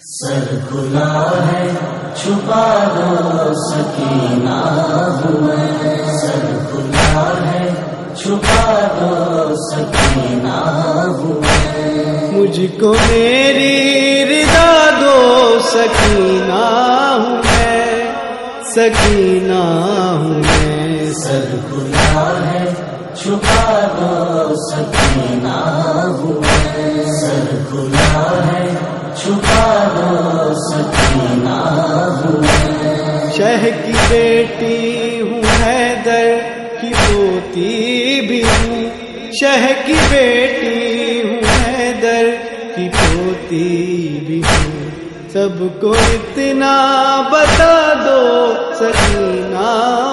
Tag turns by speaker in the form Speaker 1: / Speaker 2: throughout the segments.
Speaker 1: سر کھلا ہے چھپا دو سکینہ ہوں میں سر کھلا ہے چھپا دو سکینہ ہوں میں
Speaker 2: مجھ کو میری رضا دو سکینہ ہوں میں سکینہ ہوں میں
Speaker 1: سر کھلا ہے چھپا دو سکینہ ہوں سر کھلا ہے۔ چھپا دو سکینہ ہوں
Speaker 2: شہ کی بیٹی ہوں، حیدر کی پوتی بھی ہوں۔ شہ کی بیٹی ہوں، حیدر کی پوتی بھی ہوں۔ سب کو اتنا بتا دو سکینہ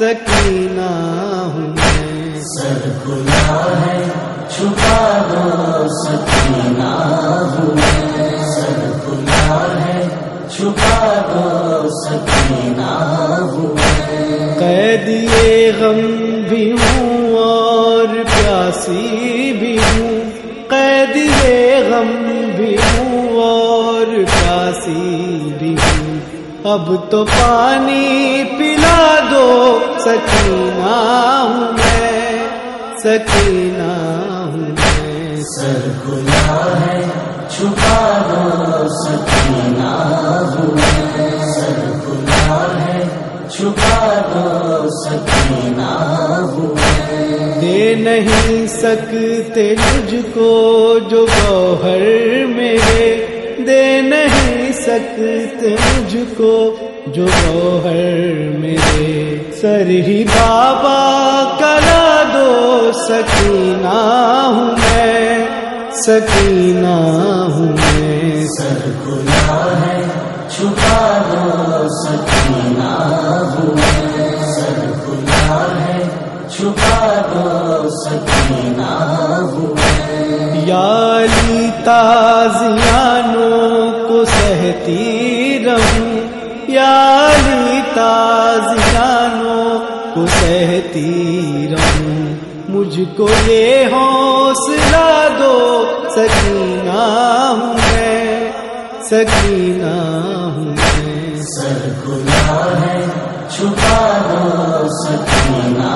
Speaker 2: سکینہ ہوں
Speaker 1: سر کھلا ہے چھپا دو سکینہ ہوں سر کھلا ہے چھپا دو سکینہ ہوں
Speaker 2: قیدی غم بھی ہوں اور پیاسی بھی ہوں۔ قیدی غم بھی ہوں اور پیاسی بھی ہوں۔ اب تو پانی پلا دو سکینہ ہوں میں سکینہ ہوں میں۔
Speaker 1: سر کھلا ہے چھپا دو سکینہ ہوں میں۔ سر کھلا ہے چھپا دو سکینہ ہوں میں۔
Speaker 2: دے نہیں سکتے مجھ کو جو گوہر میرے۔ دے نہیں سکتے مجھ کو جو گوہر میرے سر ہی بابا کرا دو سکینہ ہوں میں سکینہ ہوں میں۔
Speaker 1: سر کھلا ہے چھپا دو سکینہ ہوں میں۔ سر کھلا ہے چھپا دو سکینہ ہوں میں۔
Speaker 2: یا علی تازیانوں کو سہتی تازیانوں کو سہتی رہوں مجھ کو یہ حوصلہ دو سکینہ ہوں میں سکینہ ہوں میں۔
Speaker 1: سر کھلا ہے چھپا دو سکینہ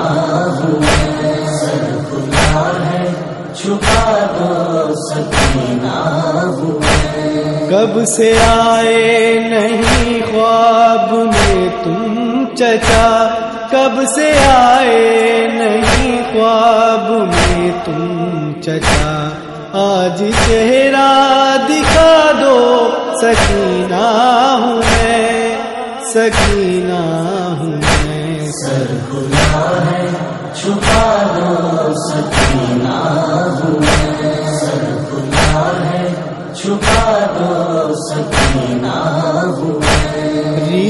Speaker 1: ہوں میں۔ سر کھلا ہے چھپا دو سکینہ ہوں میں۔
Speaker 2: کب سے آئے نہیں چچا کب سے آئے نہیں خواب میں تم چچا؟ آج چہرہ دکھا دو، سکینہ ہوں میں، سکینہ ہوں میں۔
Speaker 1: سر کھلا ہے، چھپا دو، سکینہ ہوں میں۔ سر کھلا ہے، چھپا دو، سکینہ ہوں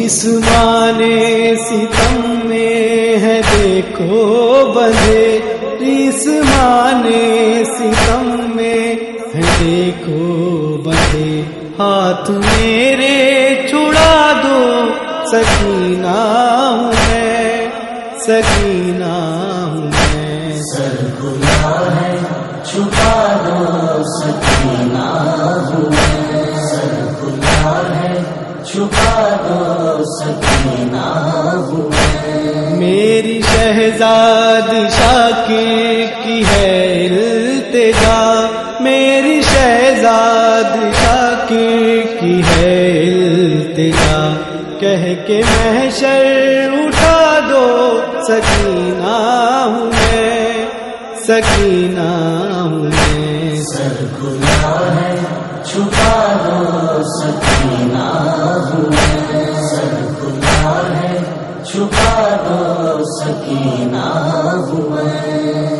Speaker 1: میں
Speaker 2: ستم میں ہے، دیکھو بندے ریسمانے ستم میں ہے، دیکھو بندے، ہاتھ میرے چھڑا دو، سکینہ ہوں میں، سکینہ ہوں میں۔
Speaker 1: سر کھلا ہے، چھپا دو، سکینہ ہوں میں۔ سر کھلا ہے، چھپا دو۔ سکینہ ہوں
Speaker 2: میری شہزاد شاکر کی ہے التجا۔ میری شہزاد شاکر کی ہے التجا۔ کہہ کے محشر اٹھا دو، سکینہ ہوں میں سکینہ ہوں میں
Speaker 1: سر کھلا ہے، چھپا چھپا دو سکینہ ہوں میں